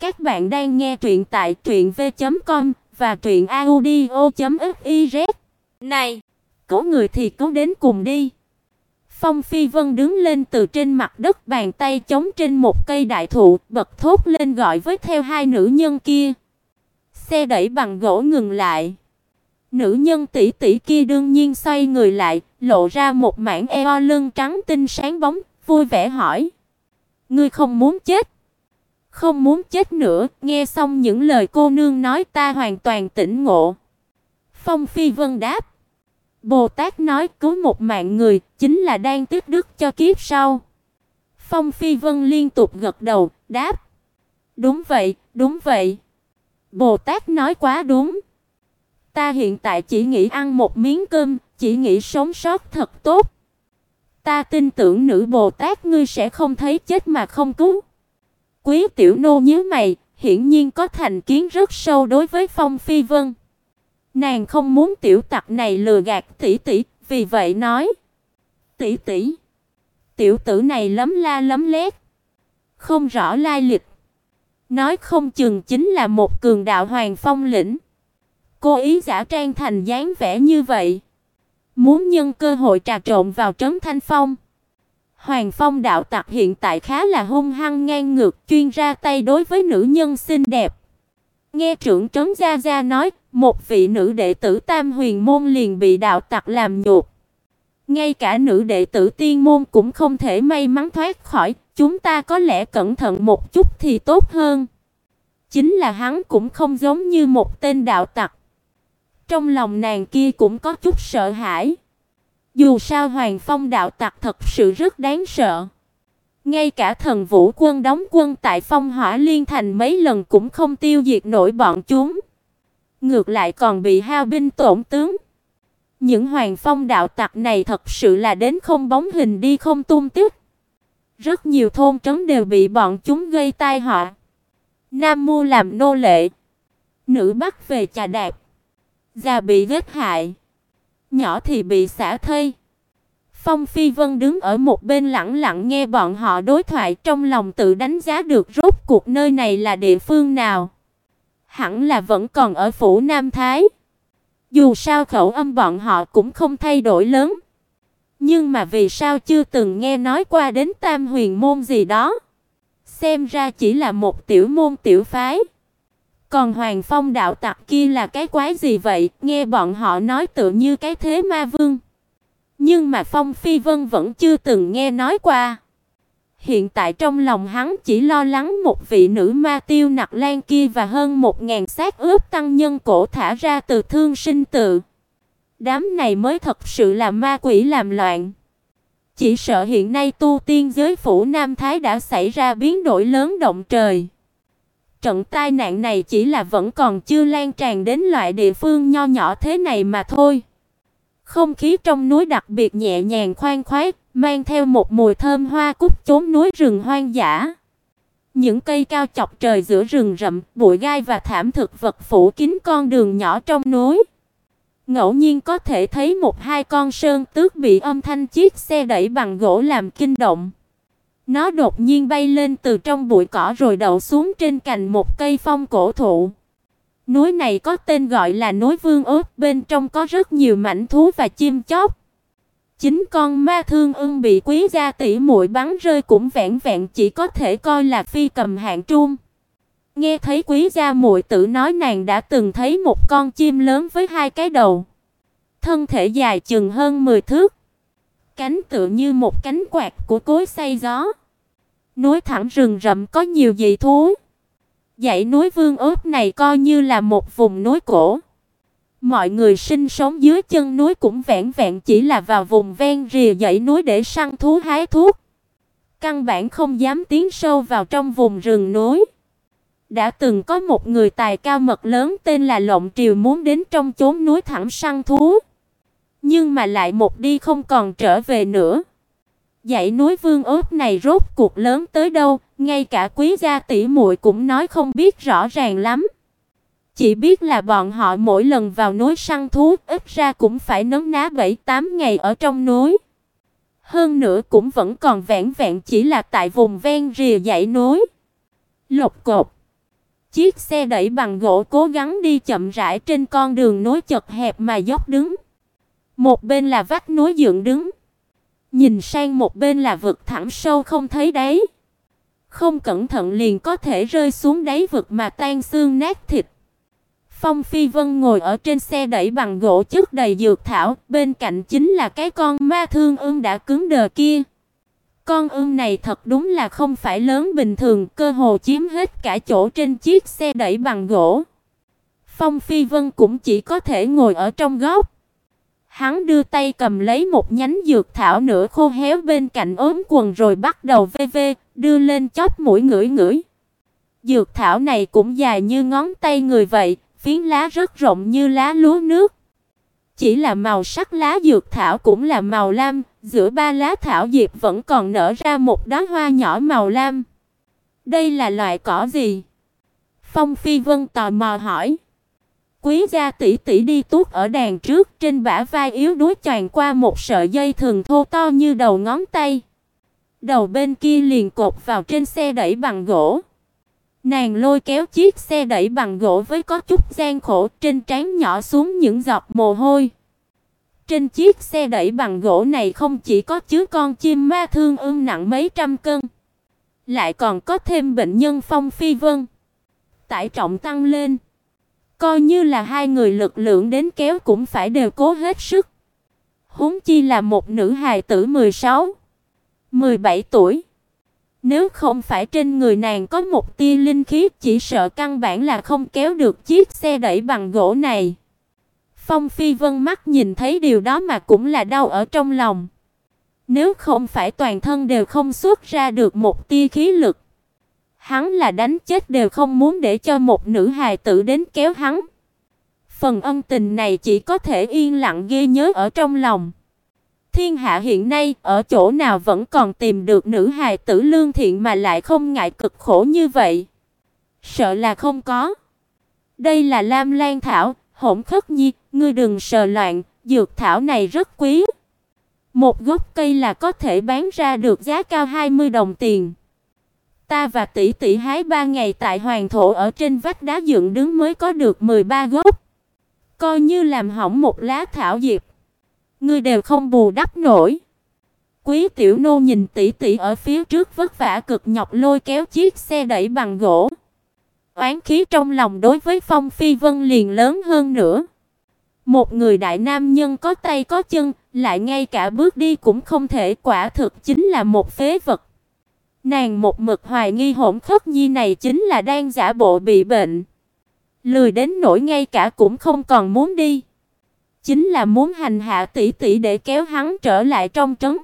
Các bạn đang nghe truyện tại truyệnv.com và truyệnaudio.fiz. Này, có người thì cố đến cùng đi. Phong Phi Vân đứng lên từ trên mặt đất, bàn tay chống trên một cây đại thụ, bật thốt lên gọi với theo hai nữ nhân kia. Xe đẩy bằng gỗ ngừng lại. Nữ nhân tỷ tỷ kia đương nhiên xoay người lại, lộ ra một mảng eo lưng trắng tinh sáng bóng, vui vẻ hỏi: "Ngươi không muốn chết?" "Không muốn chết nữa." Nghe xong những lời cô nương nói, ta hoàn toàn tỉnh ngộ. Phong Phi Vân đáp: Bồ Tát nói cứu một mạng người, chính là đang tiếp đức cho kiếp sau. Phong Phi Vân liên tục gật đầu, đáp: "Đúng vậy, đúng vậy." Bồ Tát nói quá đúng. Ta hiện tại chỉ nghĩ ăn một miếng cơm, chỉ nghĩ sống sót thật tốt. Ta tin tưởng nữ Bồ Tát ngươi sẽ không thấy chết mà không cứu. Quý tiểu nô nhíu mày, hiển nhiên có thành kiến rất sâu đối với Phong Phi Vân. Nàng không muốn tiểu tặc này lừa gạt tỷ tỷ, vì vậy nói: "Tỷ tỷ, tiểu tử này lấm la lấm lét, không rõ lai lịch, nói không chừng chính là một cường đạo hoàng phong lĩnh." Cô ý giả trang thành dáng vẻ như vậy, muốn nhân cơ hội trà trộn vào trấn Thanh Phong. Hoàng Phong đạo tặc hiện tại khá là hung hăng ngang ngược, chuyên ra tay đối với nữ nhân xinh đẹp. Nghe trưởng trấn gia gia nói, một vị nữ đệ tử Tam Huyền môn liền bị đạo tặc làm nhục. Ngay cả nữ đệ tử Tiên môn cũng không thể may mắn thoát khỏi, chúng ta có lẽ cẩn thận một chút thì tốt hơn. Chính là hắn cũng không giống như một tên đạo tặc. Trong lòng nàng kia cũng có chút sợ hãi. Dù sao Hoàng Phong đạo tặc thật sự rất đáng sợ. Ngay cả thần vũ quân đóng quân tại Phong Hỏa Liên Thành mấy lần cũng không tiêu diệt nổi bọn chúng. Ngược lại còn bị hao binh tổn tướng. Những Hoàng Phong đạo tặc này thật sự là đến không bóng hình đi không tung tích. Rất nhiều thôn trấn đều bị bọn chúng gây tai họa. Nam Mu làm nô lệ, nữ bắt về trà đạp, già bị giết hại, nhỏ thì bị xả thây. Phong Phi Vân đứng ở một bên lặng lặng nghe bọn họ đối thoại, trong lòng tự đánh giá được rốt cuộc nơi này là địa phương nào. Hẳn là vẫn còn ở phủ Nam Thái. Dù sao khẩu âm bọn họ cũng không thay đổi lớn. Nhưng mà vì sao chưa từng nghe nói qua đến Tam Huyền môn gì đó? Xem ra chỉ là một tiểu môn tiểu phái. Còn Hoàng Phong đạo tặc kia là cái quái gì vậy? Nghe bọn họ nói tự như cái thế ma vương. Nhưng mà Phong Phi Vân vẫn chưa từng nghe nói qua. Hiện tại trong lòng hắn chỉ lo lắng một vị nữ ma tiêu nặc lan kia và hơn một ngàn xác ướp tăng nhân cổ thả ra từ thương sinh tự. Đám này mới thật sự là ma quỷ làm loạn. Chỉ sợ hiện nay tu tiên giới phủ Nam Thái đã xảy ra biến đổi lớn động trời. Trận tai nạn này chỉ là vẫn còn chưa lan tràn đến loại địa phương nho nhỏ thế này mà thôi. Không khí trong núi đặc biệt nhẹ nhàng khoan khoái, mang theo một mùi thơm hoa cúc chốn núi rừng hoang dã. Những cây cao chọc trời giữa rừng rậm, bụi gai và thảm thực vật phủ kín con đường nhỏ trong núi. Ngẫu nhiên có thể thấy một hai con sơn tước bị âm thanh chiếc xe đẩy bằng gỗ làm kinh động. Nó đột nhiên bay lên từ trong bụi cỏ rồi đậu xuống trên cành một cây phong cổ thụ. Núi này có tên gọi là núi Vương Ước, bên trong có rất nhiều mảnh thú và chim chóc. Chính con ma thương ưng bị quý gia tỷ muội bắn rơi cũng vẹn vẹn chỉ có thể coi là phi cầm hạng trung. Nghe thấy quý gia muội tử nói nàng đã từng thấy một con chim lớn với hai cái đầu, thân thể dài chừng hơn 10 thước, cánh tựa như một cánh quạt của cối xay gió. Núi thẳng rừng rậm có nhiều dị thú. Dãy núi Vương Ước này coi như là một vùng núi cổ. Mọi người sinh sống dưới chân núi cũng vẹn vẹn chỉ là vào vùng ven rìa dãy núi để săn thú hái thuốc. Căn bản không dám tiến sâu vào trong vùng rừng núi. Đã từng có một người tài cao mật lớn tên là Lộng Triều muốn đến trong chốn núi thẳng săn thú. Nhưng mà lại một đi không còn trở về nữa. Dãy núi Vương Ước này rốt cuộc lớn tới đâu, ngay cả quý gia tỷ muội cũng nói không biết rõ ràng lắm. Chỉ biết là bọn họ mỗi lần vào núi săn thú, ít ra cũng phải nấn ná 7-8 ngày ở trong núi. Hơn nữa cũng vẫn còn vẹn vẹn chỉ là tại vùng ven rìa dãy núi. Lộc cột. Chiếc xe đẩy bằng gỗ cố gắng đi chậm rãi trên con đường núi chật hẹp mà dốc đứng. Một bên là vách núi dựng đứng, nhìn sang một bên là vực thẳm sâu không thấy đáy. Không cẩn thận liền có thể rơi xuống đáy vực mà tan xương nát thịt. Phong Phi Vân ngồi ở trên xe đẩy bằng gỗ chất đầy dược thảo, bên cạnh chính là cái con ma thương ưng đã cứng đờ kia. Con ưng này thật đúng là không phải lớn bình thường, cơ hồ chiếm hết cả chỗ trên chiếc xe đẩy bằng gỗ. Phong Phi Vân cũng chỉ có thể ngồi ở trong góc. Hắn đưa tay cầm lấy một nhánh dược thảo nửa khô héo bên cạnh ốm quần rồi bắt đầu vê vê, đưa lên chóp mũi ngửi ngửi. Dược thảo này cũng dài như ngón tay người vậy, phiến lá rất rộng như lá lúa nước. Chỉ là màu sắc lá dược thảo cũng là màu lam, giữa ba lá thảo diệp vẫn còn nở ra một đóa hoa nhỏ màu lam. Đây là loại cỏ gì? Phong Phi Vân tò mò hỏi. Quý gia tỷ tỷ đi tuốt ở đàn trước, trên bả vai yếu đuối choàng qua một sợi dây thường thô to như đầu ngón tay. Đầu bên kia liền cột vào trên xe đẩy bằng gỗ. Nàng lôi kéo chiếc xe đẩy bằng gỗ với có chút gian khổ, trên trán nhỏ xuống những giọt mồ hôi. Trên chiếc xe đẩy bằng gỗ này không chỉ có chứa con chim ma thương ương nặng mấy trăm cân, lại còn có thêm bệnh nhân Phong Phi Vân. Tải trọng tăng lên, coi như là hai người lực lượng đến kéo cũng phải đều cố hết sức. Huống chi là một nữ hài tử 16, 17 tuổi. Nếu không phải trên người nàng có một tia linh khí, chỉ sợ căn bản là không kéo được chiếc xe đẩy bằng gỗ này. Phong Phi Vân mắt nhìn thấy điều đó mà cũng là đau ở trong lòng. Nếu không phải toàn thân đều không xuất ra được một tia khí lực, hắn là đánh chết đều không muốn để cho một nữ hài tử đến kéo hắn. Phần ân tình này chỉ có thể yên lặng ghi nhớ ở trong lòng. Thiên hạ hiện nay ở chỗ nào vẫn còn tìm được nữ hài tử lương thiện mà lại không ngại cực khổ như vậy? Sợ là không có. Đây là Lam Lan thảo, Hỗn Khất Nhi, ngươi đừng sờ loạn, dược thảo này rất quý. Một gốc cây là có thể bán ra được giá cao 20 đồng tiền. Ta và tỷ tỷ hái ba ngày tại hoàng thổ ở trên vách đá dựng đứng mới có được 13 gốc. Coi như làm hỏng một lá thảo diệp ngươi đều không bù đắp nổi. Quý tiểu nô nhìn tỷ tỷ ở phía trước vất vả cực nhọc lôi kéo chiếc xe đẩy bằng gỗ. Oán khí trong lòng đối với Phong Phi Vân liền lớn hơn nữa. Một người đại nam nhân có tay có chân, lại ngay cả bước đi cũng không thể, quả thực chính là một phế vật. Nàng một mực hoài nghi Hỗn Khất Nhi này chính là đang giả bộ bị bệnh, lười đến nỗi ngay cả cũng không còn muốn đi chính là muốn hành hạ tỷ tỷ để kéo hắn trở lại trong trấn.